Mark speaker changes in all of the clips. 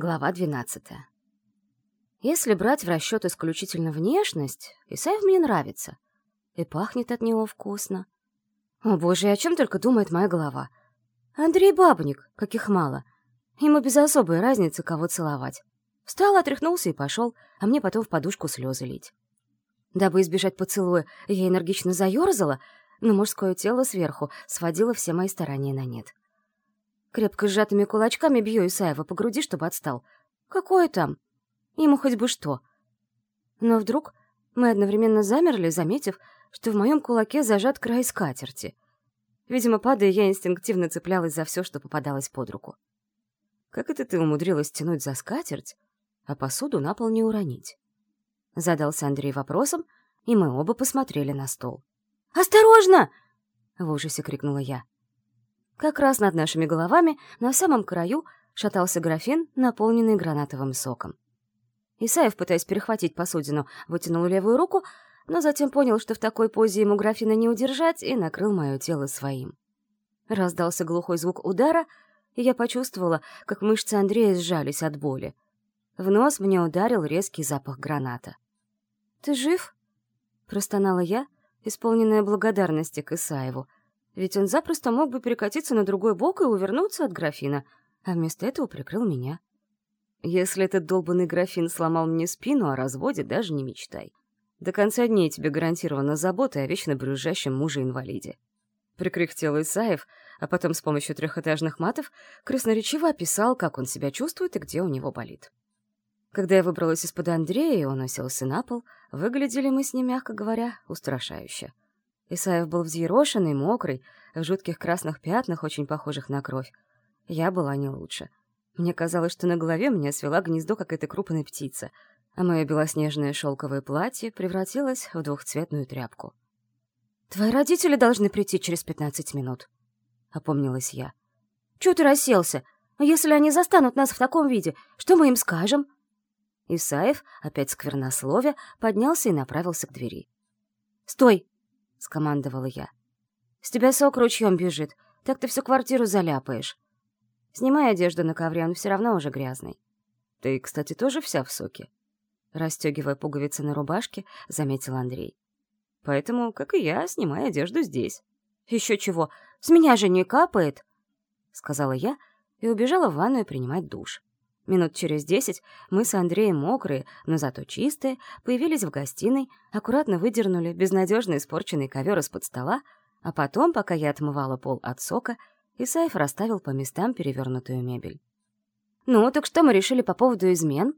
Speaker 1: Глава 12. Если брать в расчет исключительно внешность, Исаев мне нравится. И пахнет от него вкусно. О боже, о чем только думает моя голова. Андрей Бабник, каких мало. Ему без особой разницы, кого целовать. Встал, отряхнулся и пошел, а мне потом в подушку слезы лить. Дабы избежать поцелуя, я энергично заерзала, но мужское тело сверху сводило все мои старания на нет. Крепко сжатыми кулачками бью Исаева по груди, чтобы отстал. Какое там? Ему хоть бы что. Но вдруг мы одновременно замерли, заметив, что в моем кулаке зажат край скатерти. Видимо, падая, я инстинктивно цеплялась за все, что попадалось под руку. «Как это ты умудрилась тянуть за скатерть, а посуду на пол не уронить?» Задался Андрей вопросом, и мы оба посмотрели на стол. «Осторожно!» — в ужасе крикнула я. Как раз над нашими головами, на самом краю, шатался графин, наполненный гранатовым соком. Исаев, пытаясь перехватить посудину, вытянул левую руку, но затем понял, что в такой позе ему графина не удержать, и накрыл мое тело своим. Раздался глухой звук удара, и я почувствовала, как мышцы Андрея сжались от боли. В нос мне ударил резкий запах граната. «Ты жив?» — простонала я, исполненная благодарности к Исаеву — ведь он запросто мог бы перекатиться на другой бок и увернуться от графина, а вместо этого прикрыл меня. Если этот долбанный графин сломал мне спину, о разводе даже не мечтай. До конца дней тебе гарантирована забота о вечно брюзжащем муже-инвалиде. Прикряхтел Исаев, а потом с помощью трехэтажных матов красноречиво описал, как он себя чувствует и где у него болит. Когда я выбралась из-под Андрея, и он уселся на пол, выглядели мы с ним, мягко говоря, устрашающе — Исаев был взъерошенный, мокрый, в жутких красных пятнах, очень похожих на кровь. Я была не лучше. Мне казалось, что на голове меня свела гнездо какая-то крупная птица, а мое белоснежное шелковое платье превратилось в двухцветную тряпку. «Твои родители должны прийти через пятнадцать минут», — опомнилась я. «Чего ты расселся? Если они застанут нас в таком виде, что мы им скажем?» Исаев, опять сквернословие, поднялся и направился к двери. «Стой!» — скомандовала я. «С тебя сок ручьем бежит, так ты всю квартиру заляпаешь. Снимай одежду на ковре, он все равно уже грязный». «Ты, кстати, тоже вся в соке?» Расстегивая пуговицы на рубашке, заметил Андрей. «Поэтому, как и я, снимай одежду здесь». «Еще чего, с меня же не капает!» — сказала я и убежала в ванную принимать душ. Минут через десять мы с Андреем мокрые, но зато чистые, появились в гостиной, аккуратно выдернули безнадежно испорченный ковер из-под стола, а потом, пока я отмывала пол от сока, Исаев расставил по местам перевернутую мебель. «Ну, так что мы решили по поводу измен?»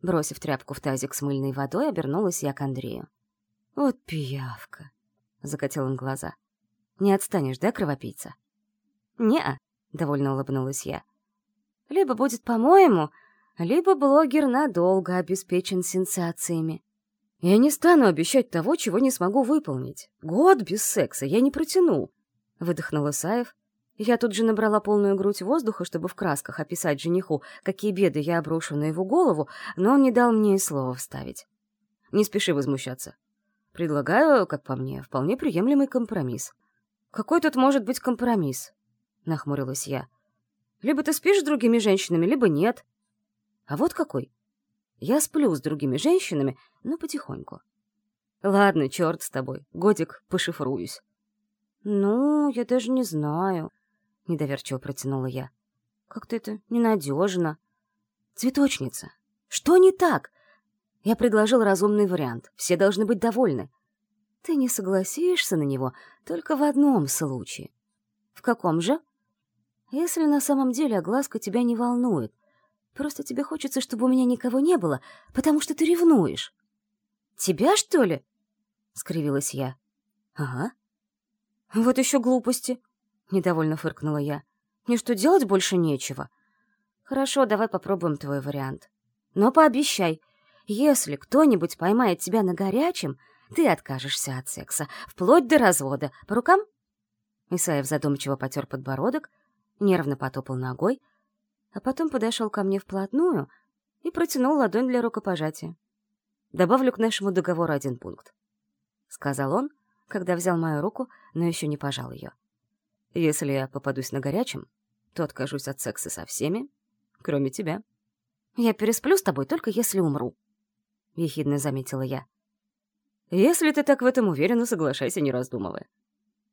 Speaker 1: Бросив тряпку в тазик с мыльной водой, обернулась я к Андрею. «Вот пиявка!» — закатил он глаза. «Не отстанешь, да, кровопийца?» «Не-а», — довольно улыбнулась я. Либо будет по-моему, либо блогер надолго обеспечен сенсациями. Я не стану обещать того, чего не смогу выполнить. Год без секса я не протяну, — выдохнул Исаев. Я тут же набрала полную грудь воздуха, чтобы в красках описать жениху, какие беды я обрушу на его голову, но он не дал мне и слова вставить. Не спеши возмущаться. Предлагаю, как по мне, вполне приемлемый компромисс. Какой тут может быть компромисс? Нахмурилась я. Либо ты спишь с другими женщинами, либо нет. А вот какой. Я сплю с другими женщинами, но потихоньку. Ладно, черт с тобой, годик пошифруюсь. Ну, я даже не знаю, — недоверчиво протянула я. Как-то это ненадежно. Цветочница, что не так? Я предложил разумный вариант, все должны быть довольны. Ты не согласишься на него только в одном случае. В каком же? Если на самом деле огласка тебя не волнует, просто тебе хочется, чтобы у меня никого не было, потому что ты ревнуешь. Тебя, что ли? — скривилась я. «Ага». «Вот еще глупости», — недовольно фыркнула я. «Мне что, делать больше нечего?» «Хорошо, давай попробуем твой вариант. Но пообещай, если кто-нибудь поймает тебя на горячем, ты откажешься от секса, вплоть до развода. По рукам?» Исаев задумчиво потер подбородок, нервно потопал ногой, а потом подошел ко мне вплотную и протянул ладонь для рукопожатия. «Добавлю к нашему договору один пункт», — сказал он, когда взял мою руку, но еще не пожал ее. «Если я попадусь на горячем, то откажусь от секса со всеми, кроме тебя». Я пересплю с тобой только если умру», — ехидно заметила я.
Speaker 2: «Если ты так в этом уверена, соглашайся, не раздумывая».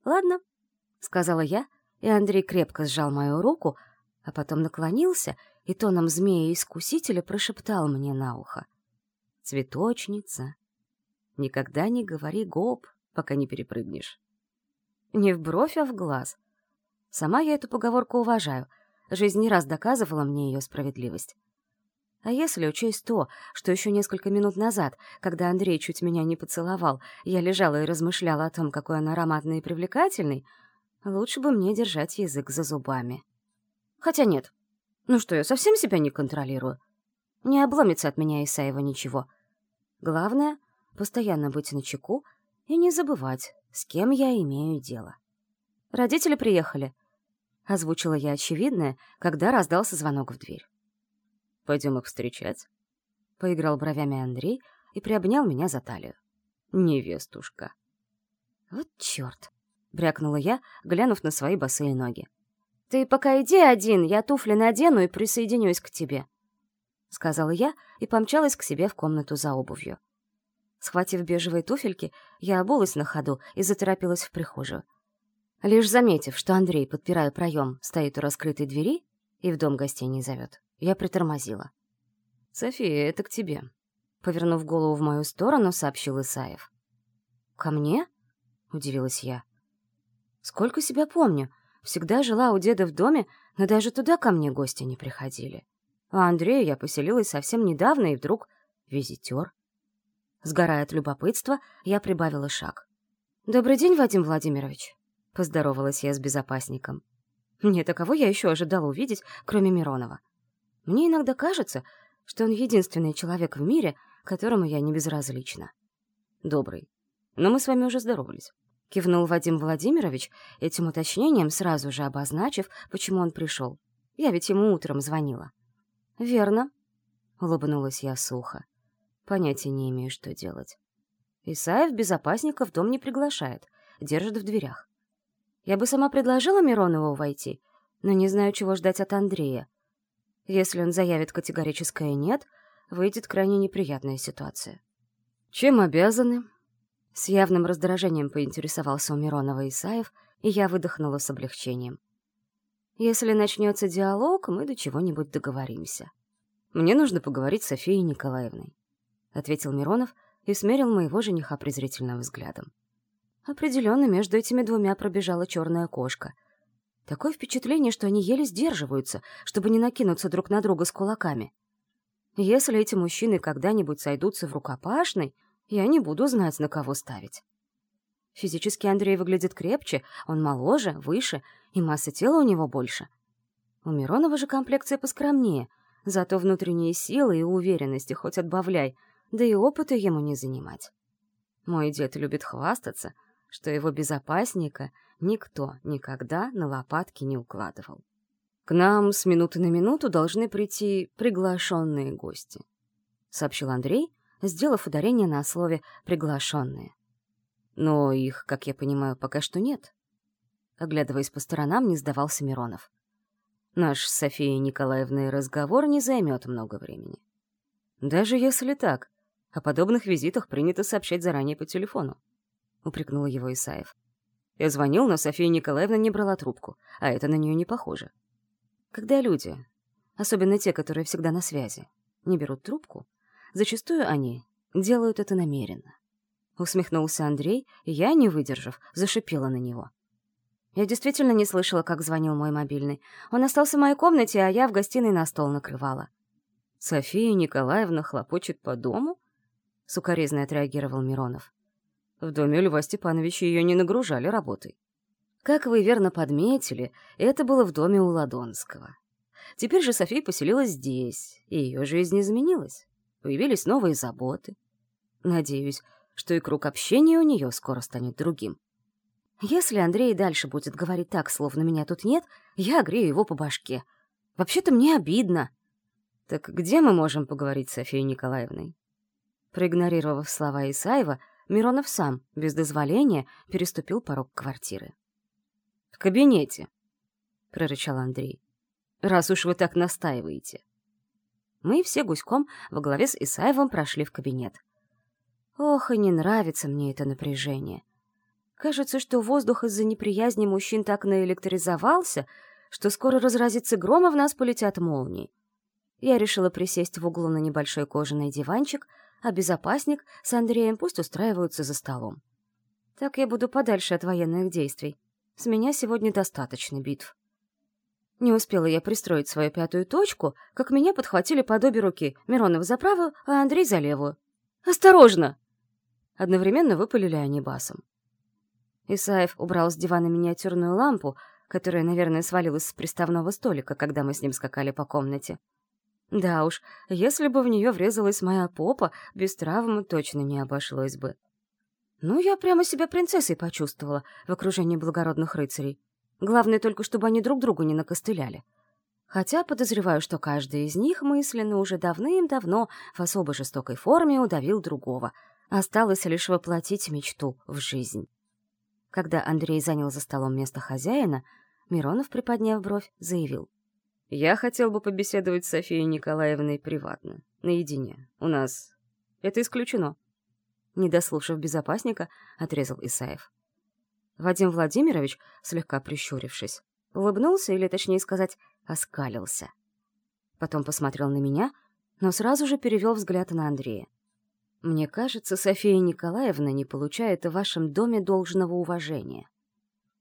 Speaker 1: «Ладно», — сказала я, и Андрей крепко сжал мою руку, а потом наклонился и тоном змея-искусителя прошептал мне на ухо. «Цветочница, никогда не говори гоп, пока не перепрыгнешь». Не в бровь, а в глаз. Сама я эту поговорку уважаю. Жизнь не раз доказывала мне ее справедливость. А если учесть то, что еще несколько минут назад, когда Андрей чуть меня не поцеловал, я лежала и размышляла о том, какой он ароматный и привлекательный, лучше бы мне держать язык за зубами. Хотя нет. Ну что, я совсем себя не контролирую? Не обломится от меня Исаева ничего. Главное — постоянно быть начеку и не забывать, с кем я имею дело. «Родители приехали», — озвучила я очевидное, когда раздался звонок в дверь.
Speaker 2: «Пойдем их встречать», —
Speaker 1: поиграл бровями Андрей и приобнял меня за талию.
Speaker 2: «Невестушка».
Speaker 1: «Вот черт!» — брякнула я, глянув на свои босые ноги. «Ты пока иди один, я туфли надену и присоединюсь к тебе», — сказала я и помчалась к себе в комнату за обувью. Схватив бежевые туфельки, я обулась на ходу и заторопилась в прихожую. Лишь заметив, что Андрей, подпирая проем, стоит у раскрытой двери и в дом гостей не зовет, я притормозила.
Speaker 2: «София, это к тебе», —
Speaker 1: повернув голову в мою сторону, сообщил Исаев. «Ко мне?» — удивилась я. «Сколько себя помню, всегда жила у деда в доме, но даже туда ко мне гости не приходили. А Андрея я поселилась совсем недавно, и вдруг визитер. Сгорая от любопытства, я прибавила шаг. «Добрый день, Вадим Владимирович», — поздоровалась я с безопасником. Нет, а кого я еще ожидала увидеть, кроме Миронова? Мне иногда кажется, что он единственный человек в мире, которому я не безразлична.
Speaker 2: «Добрый. Но мы с вами уже здоровались», —
Speaker 1: кивнул Вадим Владимирович, этим уточнением сразу же обозначив, почему он пришел. Я ведь ему утром звонила. «Верно», — улыбнулась я сухо. Понятия не имею, что делать. Исаев безопасника в дом не приглашает, держит в дверях. Я бы сама предложила Миронову войти, но не знаю, чего ждать от Андрея. Если он заявит категорическое «нет», выйдет крайне неприятная ситуация.
Speaker 2: «Чем обязаны?»
Speaker 1: С явным раздражением поинтересовался у Миронова Исаев, и я выдохнула с облегчением. «Если начнется диалог, мы до чего-нибудь договоримся.
Speaker 2: Мне нужно поговорить с Софией Николаевной.
Speaker 1: — ответил Миронов и смерил моего жениха презрительным взглядом. Определенно, между этими двумя пробежала черная кошка. Такое впечатление, что они еле сдерживаются, чтобы не накинуться друг на друга с кулаками. Если эти мужчины когда-нибудь сойдутся в рукопашной, я не буду знать, на кого ставить. Физически Андрей выглядит крепче, он моложе, выше, и масса тела у него больше. У Миронова же комплекция поскромнее, зато внутренние силы и уверенности хоть отбавляй — да и опыта ему не занимать. Мой дед любит хвастаться, что его безопасника никто никогда на лопатки не укладывал. «К нам с минуты на минуту должны прийти приглашенные гости», — сообщил Андрей, сделав ударение на слове «приглашенные». «Но их, как я понимаю, пока что нет». Оглядываясь по сторонам, не сдавался Миронов. «Наш с Софией Николаевной разговор не займет много времени». «Даже если так, о подобных визитах принято сообщать заранее по телефону. Упрекнул его Исаев. Я звонил, но София Николаевна не брала трубку, а это на нее не похоже. Когда люди, особенно те, которые всегда на связи, не берут трубку, зачастую они делают это намеренно. Усмехнулся Андрей, я, не выдержав, зашипела на него. Я действительно не слышала, как звонил мой мобильный. Он остался в моей комнате, а я в гостиной на стол накрывала. София Николаевна хлопочет по дому? — сукоризно отреагировал Миронов. В доме Льва Степановича ее не нагружали работой. Как вы верно подметили, это было в доме у Ладонского. Теперь же София поселилась здесь, и ее жизнь изменилась. Появились новые заботы. Надеюсь, что и круг общения у нее скоро станет другим. Если Андрей дальше будет говорить так, словно меня тут нет, я грею его по башке. Вообще-то мне обидно. Так где мы можем поговорить с Софией Николаевной? Проигнорировав слова Исаева, Миронов сам, без дозволения, переступил порог квартиры. «В кабинете», — прорычал Андрей. «Раз уж вы так настаиваете». Мы все гуськом во главе с Исаевым прошли в кабинет. Ох, и не нравится мне это напряжение. Кажется, что воздух из-за неприязни мужчин так наэлектризовался, что скоро разразится гром, и в нас полетят молнии. Я решила присесть в углу на небольшой кожаный диванчик, а безопасник с Андреем пусть устраиваются за столом. Так я буду подальше от военных действий. С меня сегодня достаточно битв. Не успела я пристроить свою пятую точку, как меня подхватили под обе руки, Миронов за правую, а Андрей за левую. «Осторожно!» Одновременно выпалили они басом. Исаев убрал с дивана миниатюрную лампу, которая, наверное, свалилась с приставного столика, когда мы с ним скакали по комнате. Да уж, если бы в нее врезалась моя попа, без травмы точно не обошлось бы. Ну, я прямо себя принцессой почувствовала в окружении благородных рыцарей. Главное только, чтобы они друг другу не накостыляли. Хотя подозреваю, что каждый из них мысленно уже давным-давно в особо жестокой форме удавил другого. Осталось лишь воплотить мечту в жизнь. Когда Андрей занял за столом место хозяина, Миронов, приподняв бровь, заявил. «Я хотел бы побеседовать с Софией Николаевной приватно, наедине. У нас... Это исключено». Не дослушав безопасника, отрезал Исаев. Вадим Владимирович, слегка прищурившись, улыбнулся, или, точнее сказать, оскалился. Потом посмотрел на меня, но сразу же перевел взгляд на Андрея. «Мне кажется, София Николаевна не получает в вашем доме должного уважения.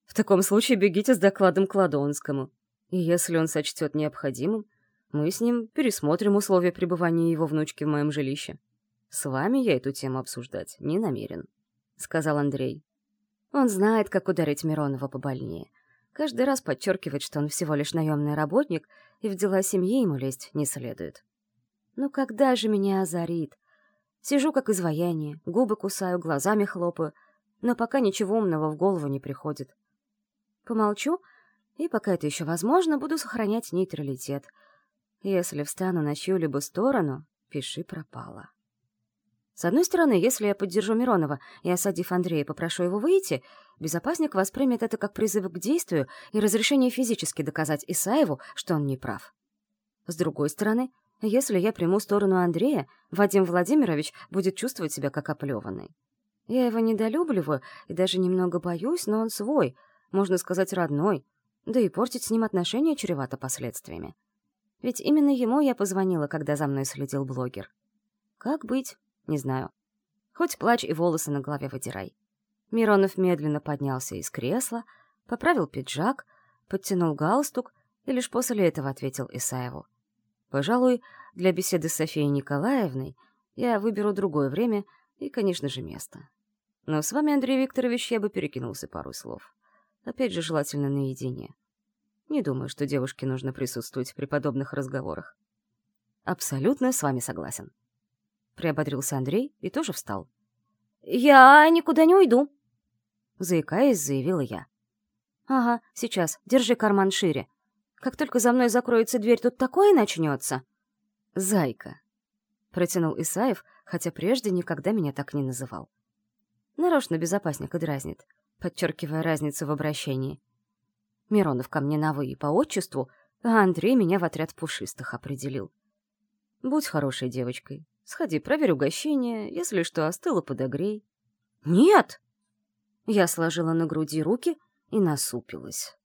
Speaker 1: В таком случае бегите с докладом к Ладонскому, и если он сочтет необходимым, мы с ним пересмотрим условия пребывания его внучки в моем жилище. С вами я эту тему обсуждать не намерен», — сказал Андрей. Он знает, как ударить Миронова побольнее. Каждый раз подчеркивает, что он всего лишь наемный работник, и в дела семьи ему лезть не следует. Ну когда же меня озарит? Сижу как изваяние, губы кусаю, глазами хлопаю, но пока ничего умного в голову не приходит. Помолчу, и пока это еще возможно, буду сохранять нейтралитет. Если встану на чью-либо сторону, пиши пропало. С одной стороны, если я поддержу Миронова и, осадив Андрея, попрошу его выйти, безопасник воспримет это как призыв к действию и разрешение физически доказать Исаеву, что он не прав. С другой стороны, если я приму сторону Андрея, Вадим Владимирович будет чувствовать себя как оплеванный. Я его недолюбливаю и даже немного боюсь, но он свой, можно сказать, родной, да и портить с ним отношения чревато последствиями. Ведь именно ему я позвонила, когда за мной следил блогер. Как быть? Не знаю. Хоть плачь и волосы на голове вытирай. Миронов медленно поднялся из кресла, поправил пиджак, подтянул галстук и лишь после этого ответил Исаеву. «Пожалуй, для беседы с Софией Николаевной я выберу другое время и, конечно же, место. Но с вами, Андрей Викторович, я бы перекинулся пару слов. Опять же, желательно наедине. Не думаю, что девушке нужно присутствовать при подобных разговорах. Абсолютно с вами согласен. — приободрился Андрей и тоже встал. «Я никуда не уйду», — заикаясь, заявила я. «Ага, сейчас, держи карман шире. Как только за мной закроется дверь, тут такое начнется». «Зайка», — протянул Исаев, хотя прежде никогда меня так не называл. Нарочно безопасника дразнит, подчеркивая разницу в обращении. Миронов ко мне на «вы» и по отчеству, а Андрей меня в отряд пушистых определил. «Будь хорошей девочкой, Сходи, проверь угощение, если что, остыло, подогрей». «Нет!» Я сложила на груди руки и насупилась.